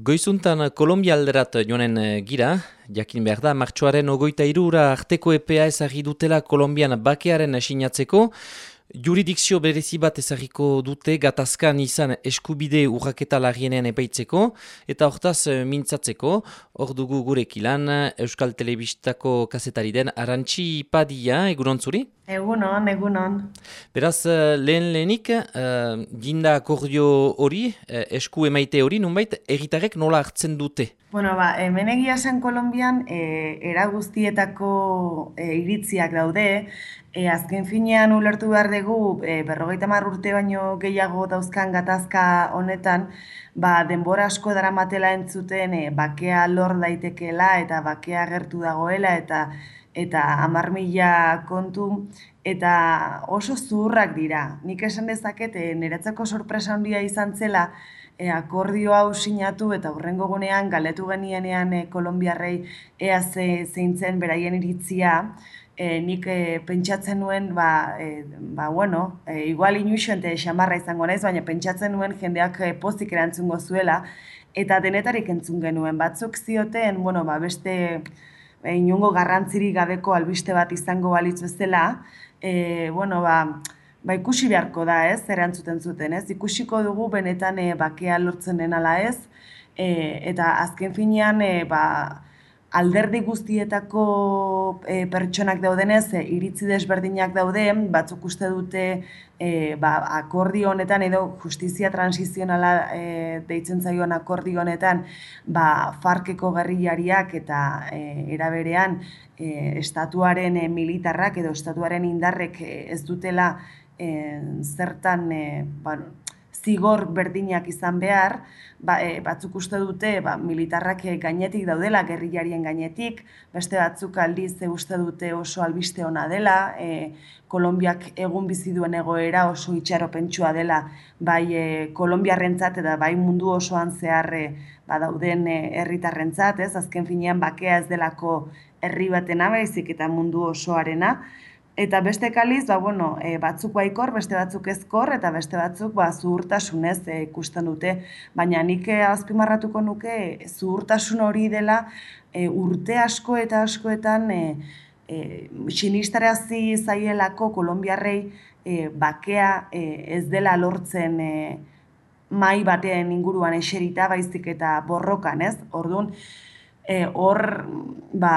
Goizuntan Kolombia alderat joanen eh, gira, jakin behar da, martxoaren ogoita irura arteko EPA ezagri dutela Kolombian bakearen esinatzeko, Juridikzio berezi bat ezagiko dute gatazkan izan eskubide urraketa lagienean epaitzeko eta hortaz eh, mintzatzeko, hor dugu gurek ilan Euskal Telebistako kasetari den Arantxi Padia, egunon zuri? Egunon, egunon. Beraz, eh, lehen lehenik, uh, ginda akordio hori, esku emaite hori, nunbait, egitarek nola hartzen dute? Bueno, ba, hemen egia zen Kolombian, e, era guztietako e, iritziak daude, e, azken finean ulertu behar dugu, e, berrogeita urte baino gehiago dauzkan gatazka honetan, ba, denbora asko dara matela entzuten, e, bakea lor daitekeela eta bakea gertu dagoela, eta eta amar mila kontu, eta oso zurrak dira. Nik esan dezaket, e, niretzako sorpresa handia izan zela, akordio hau sinatu eta hurrengo gunean galetu genienean e, Kolombiarrei ea ze, zeintzen beraien iritzia, e, nik e, pentsatzen nuen, ba, e, ba bueno, e, igual inuxente xamarra izango naiz, baina pentsatzen nuen jendeak e, pozik erantzungo zuela, eta denetarik entzun genuen batzuk zioten, bueno, ba, beste e, inungo garrantzirik gabeko albiste bat izango balitz bezala, e, bueno, ba, ba, ikusi beharko da, ez, erantzuten zuten, ez, ikusiko dugu benetan e, bakea lortzen denala ez, e, eta azken finean, e, ba, alderdi guztietako e, pertsonak daudenez, e, iritzi desberdinak daude, batzuk uste dute e, ba, akordio honetan edo justizia transizionala e, deitzen zaion akordio honetan ba, farkeko gerrilariak eta e, eraberean e, estatuaren militarrak edo estatuaren indarrek ez dutela e, zertan e, ba, zigor berdinak izan behar, ba, e, batzuk uste dute ba, militarrak gainetik daudela, gerrilarien gainetik, beste batzuk aldiz e, uste dute oso albiste ona dela, e, Kolombiak egun bizi duen egoera oso itxaropentsua dela, bai e, Kolombiarrentzat eta bai mundu osoan zeharre ba, dauden herritarrentzat, ez? Azken finean bakea ez delako herri batena baizik eta mundu osoarena, Eta beste kaliz, ba, bueno, e, batzuk baikor, beste batzuk ezkor, eta beste batzuk ba, zuhurtasunez e, ikusten dute. Baina nik e, azpimarratuko nuke zuhurtasun hori dela e, urte asko eta askoetan e, e, sinistarazi zaielako kolombiarrei e, bakea e, ez dela lortzen e, mai batean inguruan eserita baizik eta borrokan, ez? Orduan, e, hor, ba,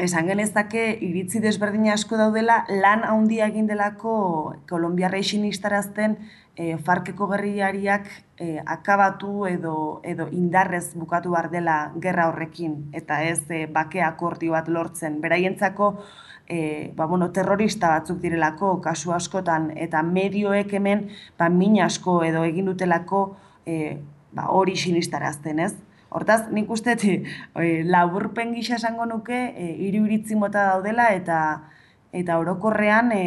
esan genezake iritzi desberdin asko daudela lan handia egin delako Kolombiarra isinistarazten e, farkeko gerriariak e, akabatu edo, edo indarrez bukatu behar dela gerra horrekin eta ez e, bake akordio bat lortzen. Beraientzako e, ba, bueno, terrorista batzuk direlako kasu askotan eta medioek hemen ba, min asko edo egin dutelako e, ba, hori sinistarazten ez. Hortaz, nik uste e, laburpen gisa esango nuke e, hiru iritzi mota daudela eta eta orokorrean e,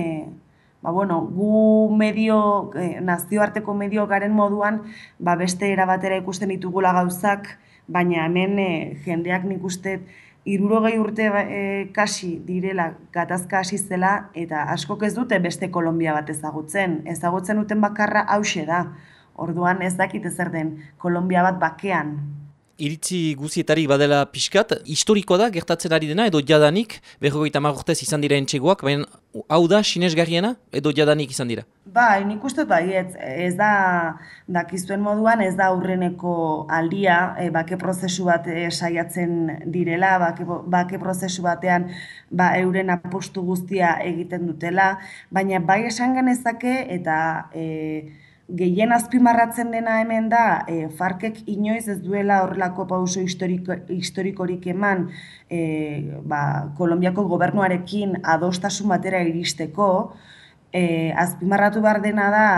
ba, bueno, gu medio e, nazioarteko medio garen moduan ba, beste erabatera ikusten ditugula gauzak, baina hemen e, jendeak nik uste irurogei urte e, kasi direla gatazka hasi zela eta askok ez dute beste Kolombia bat ezagutzen. Ezagutzen duten bakarra hause da. Orduan ez dakit zer den Kolombia bat bakean iritzi guzietarik badela pixkat, historiko da gertatzen ari dena, edo jadanik, berrogeita marrortez izan dira entxegoak, baina hau da sinesgarriena, edo jadanik izan dira? Ba, nik uste bai, ez, da, dakiztuen moduan, ez da aurreneko aldia, e, bake prozesu bat e, saiatzen direla, bake, bake prozesu batean ba, euren apostu guztia egiten dutela, baina bai esan genezake, eta... E, gehien azpimarratzen dena hemen da, e, Farkek inoiz ez duela horrelako pauso historiko, historikorik eman e, ba, Kolombiako gobernuarekin adostasun batera iristeko, e, azpimarratu behar dena da,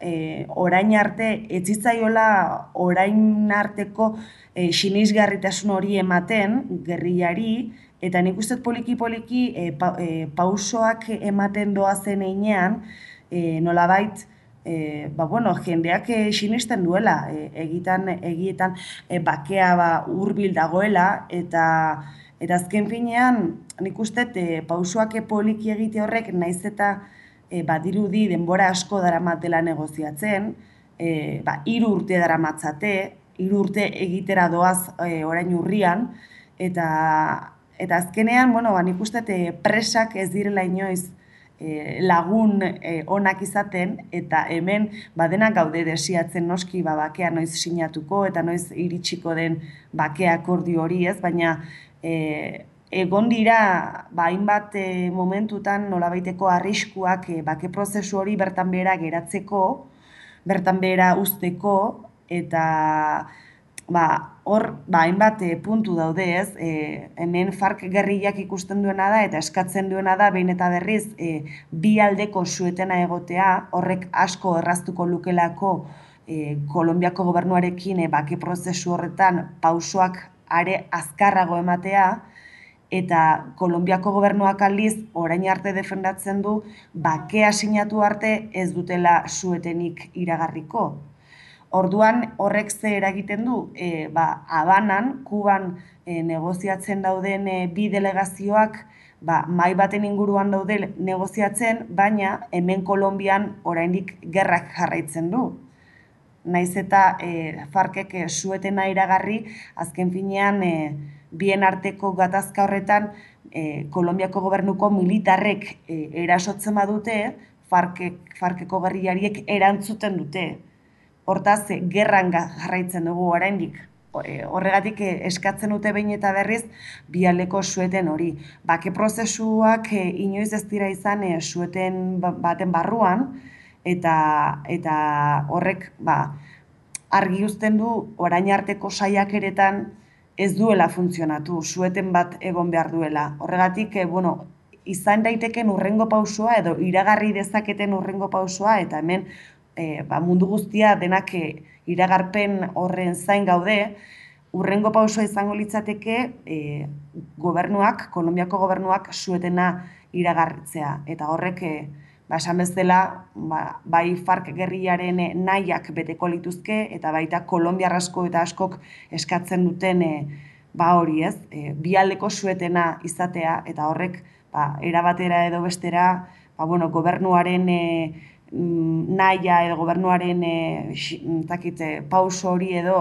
e, orain arte, etzitzaiola orain arteko e, sinisgarritasun hori ematen, gerriari, eta nik uste poliki-poliki e, pa, e, pausoak ematen doazen einean, e, nolabait, e, ba, bueno, jendeak e, sinisten duela, e, egitan, egietan e, bakea ba, urbil dagoela, eta eta azken finean, nik uste, e, pausuak poliki egite horrek, naiz eta e, badirudi denbora asko dara matela negoziatzen, e, ba, iru urte dara matzate, hiru urte egitera doaz e, orain urrian, eta eta azkenean, bueno, ba, nik uste presak ez direla inoiz e, lagun e, onak izaten, eta hemen badenak gaude desiatzen noski ba, bakea noiz sinatuko, eta noiz iritsiko den bakea akordio hori ez, baina e, egon dira ba, hainbat e, momentutan nolabaiteko arriskuak e, bake prozesu hori bertan behera geratzeko, bertan behera usteko, eta ba, hor, ba, hainbat e, puntu daude ez, e, hemen fark gerriak ikusten duena da, eta eskatzen duena da, behin eta berriz, e, bi aldeko suetena egotea, horrek asko erraztuko lukelako e, Kolombiako gobernuarekin e, bake prozesu horretan pausoak are azkarrago ematea, eta Kolombiako gobernuak aldiz orain arte defendatzen du bakea sinatu arte ez dutela suetenik iragarriko. Orduan horrek ze eragiten du, e, ba, abanan, kuban e, negoziatzen dauden e, bi delegazioak, ba, mai baten inguruan daude negoziatzen, baina hemen Kolombian oraindik gerrak jarraitzen du. Naiz eta e, farkek e, suetena iragarri, azken finean, e, bien arteko gatazka horretan, e, Kolombiako gobernuko militarrek e, erasotzen badute, farkek, farkeko gerriariek erantzuten dute hortaz gerran jarraitzen dugu oraindik. E, horregatik e, eskatzen dute behin eta berriz bialeko sueten hori. Bake prozesuak e, inoiz ez dira izan sueten ba, baten barruan eta eta horrek ba, argi uzten du orain arteko saiakeretan ez duela funtzionatu, sueten bat egon behar duela. Horregatik, bueno, izan daiteken urrengo pausua edo iragarri dezaketen urrengo pausua eta hemen e, ba, mundu guztia denak e, iragarpen horren zain gaude, urrengo pausoa izango litzateke e, gobernuak, Kolombiako gobernuak suetena iragartzea. Eta horrek, e, ba, esan bezala, ba, bai fark gerriaren nahiak beteko lituzke, eta baita Kolombia asko eta askok eskatzen duten e, ba hori ez, e, bialdeko suetena izatea, eta horrek, ba, erabatera edo bestera, ba, bueno, gobernuaren e, naia edo gobernuaren e, takite, pauso hori edo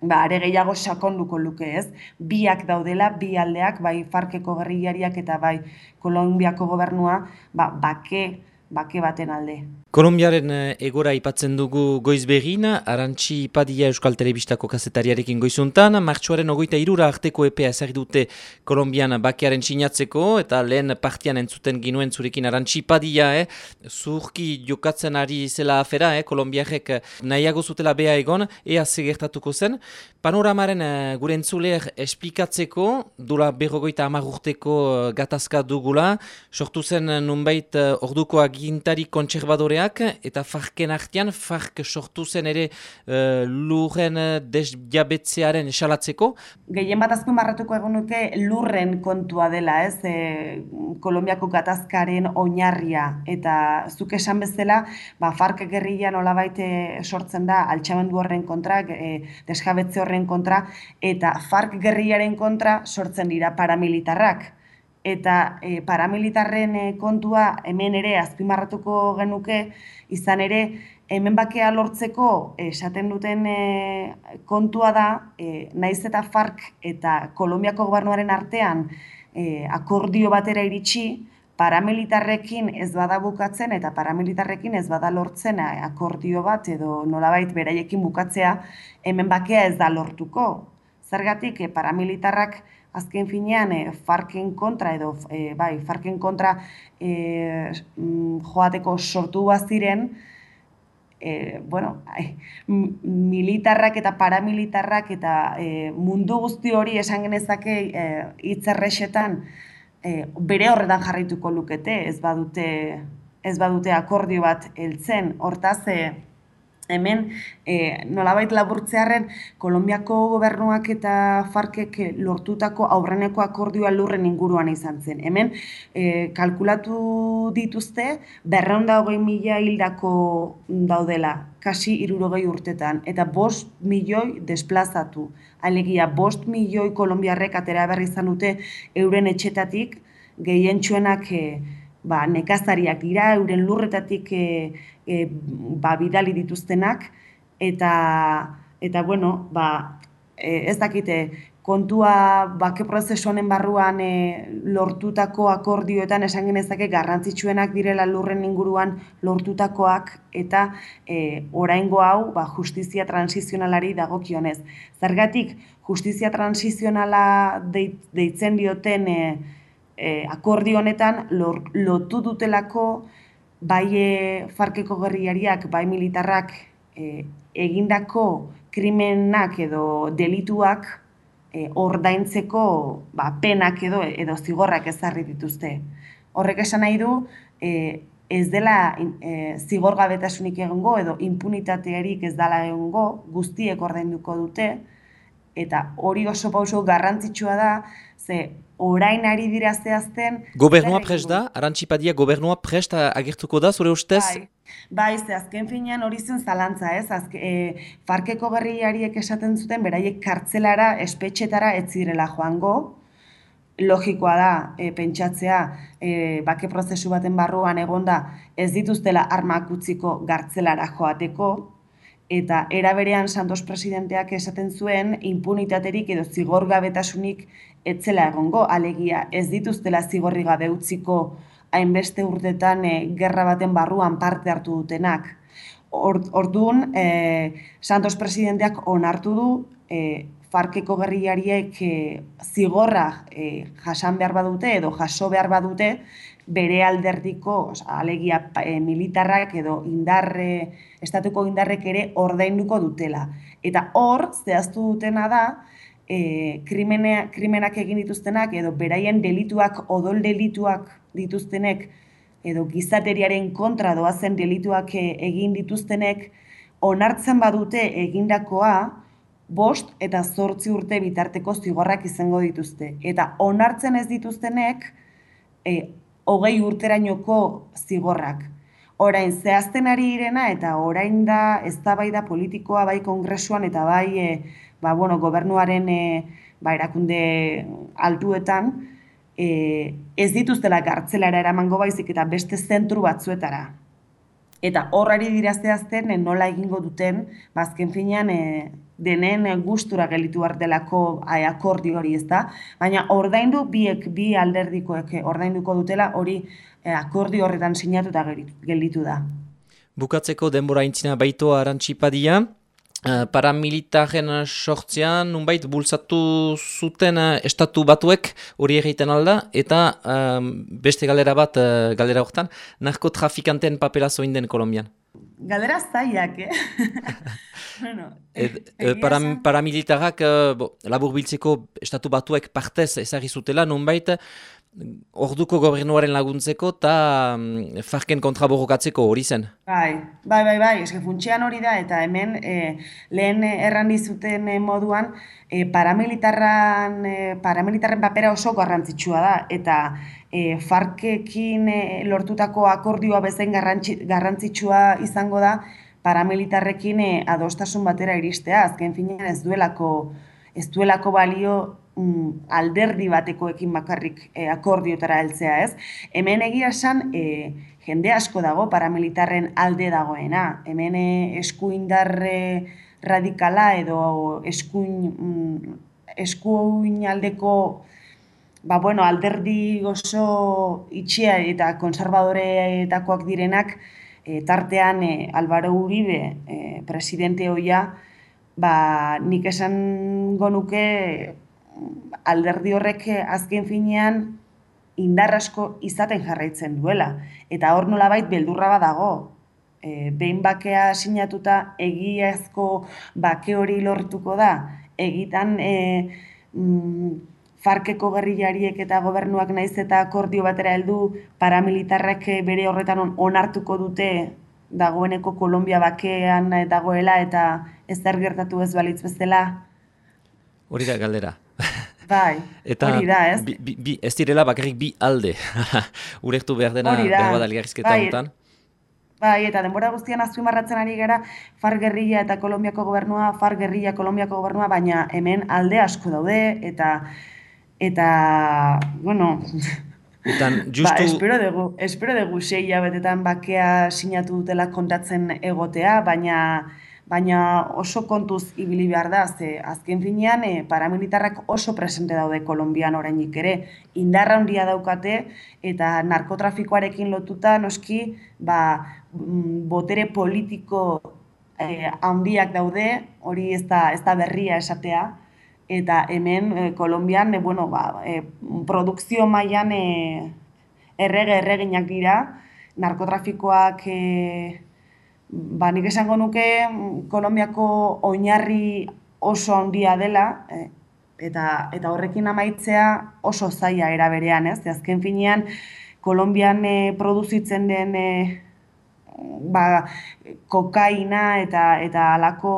ba, are gehiago sakonduko luke ez. Biak daudela, bi aldeak, bai farkeko gerriariak eta bai Kolombiako gobernua, ba, bake, bake baten alde. Kolombiaren eh, egora ipatzen dugu goiz begin, arantxi ipadia Euskal Telebistako kazetariarekin goizuntan, martxuaren ogoita irura arteko epea ezagir dute Kolombian bakearen sinatzeko, eta lehen partian entzuten ginuen zurekin arantxi ipadia, eh? zurki jokatzen ari zela afera, eh? Kolombiarek nahiago zutela beha egon, ea segertatuko zen. Panoramaren uh, gure entzuleer esplikatzeko, dula berrogoita amagurteko uh, gatazka dugula, sortu zen nunbait uh, orduko agintari kontserbadore eta farken artean, fark sortu zen ere uh, lurren desjabetzearen esalatzeko. Gehien bat azken barratuko egun nuke lurren kontua dela, ez, e, Kolombiako gatazkaren oinarria, eta zuk esan bezala, ba, fark gerrian olabaite sortzen da altxamendu horren kontra, e, desjabetze horren kontra, eta fark gerriaren kontra sortzen dira paramilitarrak eta e, paramilitarren e, kontua hemen ere azpimarratuko genuke izan ere hemen bakea lortzeko esaten duten e, kontua da e, naiz eta FARC eta Kolombiako gobernuaren artean e, akordio batera iritsi paramilitarrekin ez bada bukatzen eta paramilitarrekin ez bada lortzen akordio bat edo nolabait beraiekin bukatzea hemen bakea ez da lortuko. Zergatik paramilitarrak azken finean e, farken kontra edo e, bai, farken kontra e, joateko sortu baziren, e, bueno, ai, militarrak eta paramilitarrak eta e, mundu guzti hori esan genezake hitzerrexetan e, bere horretan jarraituko lukete, ez badute ez badute akordio bat heltzen. Hortaz, e, hemen e, nolabait laburtzearen Kolombiako gobernuak eta Farkek lortutako aurreneko akordioa lurren inguruan izan zen. Hemen e, kalkulatu dituzte berreunda hogei mila hildako daudela, kasi irurogei urtetan, eta bost milioi desplazatu. Alegia, bost milioi kolombiarrek atera berri izan dute euren etxetatik, gehien txuenak e, ba, nekazariak dira, euren lurretatik e, e, ba, bidali dituztenak, eta eta bueno, ba, e, ez dakite, kontua bake prozesu honen barruan e, lortutako akordioetan esan genezake garrantzitsuenak direla lurren inguruan lortutakoak eta e, oraingo hau ba, justizia transizionalari dagokionez. Zergatik justizia transizionala deitzen dioten e, e, akordio honetan lotu dutelako bai e, farkeko gerriariak, bai militarrak e, egindako krimenak edo delituak e, ordaintzeko ba, penak edo edo zigorrak ezarri dituzte. Horrek esan nahi du e, ez dela e, zigorgabetasunik egongo edo impunitatearik ez dela egongo guztiek ordainduko dute eta hori oso pauso garrantzitsua da ze orain ari dira zehazten... Gobernua prest da? Arantxipadia gobernua prest agertuko da, zure ustez? Bai, bai ze azken finean hori zen zalantza, ez? Azke, e, farkeko berriariek esaten zuten, beraiek kartzelara, espetxetara ez zirela joango, logikoa da e, pentsatzea e, bake prozesu baten barruan egonda ez dituztela armak utziko gartzelara joateko, eta era berean Santos presidenteak esaten zuen impunitaterik edo zigorgabetasunik etzela egongo alegia ez dituztela zigorri gabe utziko hainbeste urtetan e, gerra baten barruan parte hartu dutenak. Orduan, e, Santos presidenteak onartu du e, farkeko gerriariek e, zigorra e, jasan behar badute edo jaso behar badute bere alderdiko, alegia e, militarrak edo indarre, estatuko indarrek ere ordainduko dutela. Eta hor, zehaztu dutena da, e, krimenea, krimenak egin dituztenak edo beraien delituak, odol delituak dituztenek, edo gizateriaren kontra doazen delituak e, egin dituztenek, onartzen badute egindakoa, bost eta zortzi urte bitarteko zigorrak izango dituzte. Eta onartzen ez dituztenek, e, hogei urterainoko zigorrak. Orain zehazten ari irena eta orain da eztabaida politikoa bai kongresuan eta bai e, ba, bueno, gobernuaren e, ba, erakunde altuetan e, ez dituztela gartzelara eramango baizik eta beste zentru batzuetara. Eta horrari dira zehazten nola egingo duten, bazken ba, finean e, denen gustura gelitu delako akordi hori ez da, baina ordaindu biek bi alderdikoek ordainduko dutela hori eh, akordi horretan sinatu eta gelditu da. Bukatzeko denbora intzina baitoa arantxipadia, paramilitaren sortzean, nunbait, bultzatu zuten estatu batuek hori egiten alda, eta beste galera bat, galera horretan, narkotrafikanten papela zoin den Kolombian. Galera zaiak, eh? bueno, e, paramilitarak, uh, labur biltzeko estatu batuek partez ezagizutela, nunbait, orduko gobernuaren laguntzeko eta mm, farken kontra borrokatzeko hori zen. Bai, bai, bai, bai, eske funtsean hori da, eta hemen e, lehen erran dizuten e, moduan, e, paramilitarran, e, paramilitarren papera oso garrantzitsua da, eta e, farkekin e, lortutako akordioa bezen garrantzitsua izango da, paramilitarrekin e, adostasun batera iristea, azken finean ez duelako, ez duelako balio mm, alderdi batekoekin bakarrik e, akordiotara heltzea, ez? Hemen egia esan, e, jende asko dago paramilitarren alde dagoena. Hemen e, eskuindarre radikala edo eskuin, mm, eskuin aldeko ba, bueno, alderdi oso itxia eta konservadoreetakoak direnak e, tartean e, Alvaro Uribe e, presidente hoia ba, nik esan gonuke alderdi horrek azken finean indarrasko izaten jarraitzen duela. Eta hor nolabait beldurra badago. E, behin bakea sinatuta egiazko bake hori lortuko da. Egitan e, mm, farkeko gerrilariek eta gobernuak naiz eta akordio batera heldu paramilitarrek bere horretan onartuko dute dagoeneko Kolombia bakean dagoela eta ez gertatu ez balitz bezala. Hori da galdera. Bai, eta hori da, ez? Bi, bi, ez direla bakarrik bi alde. Urektu behar dena behar bat algarrizketa bai. Bai, eta denbora guztian azpimarratzen ari gara far gerrilla eta Kolombiako gobernua, far gerrilla Kolombiako gobernua, baina hemen alde asko daude, eta, eta bueno, Eta justu... Ba, espero dugu, espero dugu sei betetan bakea sinatu dutela kontatzen egotea, baina baina oso kontuz ibili behar da, ze azken finean e, paramilitarrak oso presente daude Kolombian orainik ere, indarra handia daukate eta narkotrafikoarekin lotuta noski ba, mm, botere politiko e, handiak daude, hori ez da, ez da berria esatea, eta hemen e, Kolombian e, bueno, ba, e, produkzio mailan e, errege erreginak dira, narkotrafikoak e, ba, nik esango nuke Kolombiako oinarri oso handia dela, e, eta, eta horrekin amaitzea oso zaila era berean, ez? Azken finean, Kolombian e, produzitzen den e, ba, kokaina eta eta alako,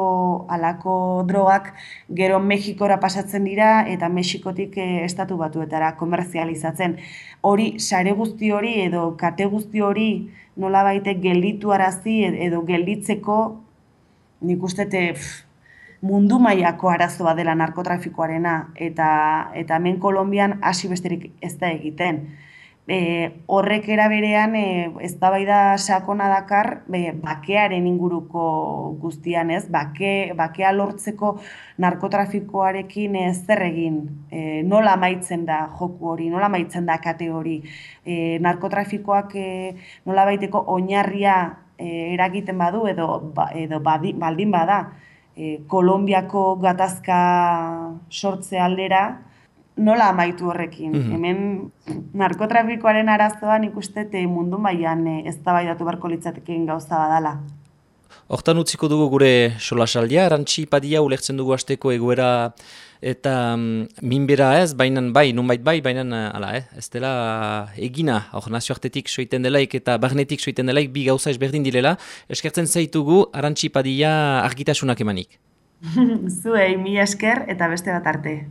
alako drogak gero Mexikora pasatzen dira eta Mexikotik e, estatu batuetara komerzializatzen. Hori, sare guzti hori edo kate guzti hori nola baite gelditu arazi edo gelditzeko nik uste mundu mailako arazoa dela narkotrafikoarena eta eta hemen Kolonbian hasi besterik ez da egiten e, horrek eraberean e, eztabaida sakona dakar be, bakearen inguruko guztian, ez? Bake, bakea lortzeko narkotrafikoarekin ez zer egin, e, nola amaitzen da joku hori, nola amaitzen da kate hori, e, narkotrafikoak e, nola baiteko oinarria e, eragiten badu edo, ba, edo baldin bada, e, Kolombiako gatazka sortze aldera, nola amaitu horrekin. Mm Hemen narkotrafikoaren arazoan ikuste mundu mailan eh, ez da baidatu barko litzatekin gauza badala. Hortan utziko dugu gure solasaldia, erantxi padia ulertzen dugu asteko egoera eta um, minbera ez, baina bai, nunbait bai, baina ala, eh, ez dela egina, hor nazioartetik soiten delaik eta barnetik soiten delaik bi gauza ezberdin dilela, eskertzen zaitugu arantxi padia argitasunak emanik. Zuei, mi esker eta beste bat arte.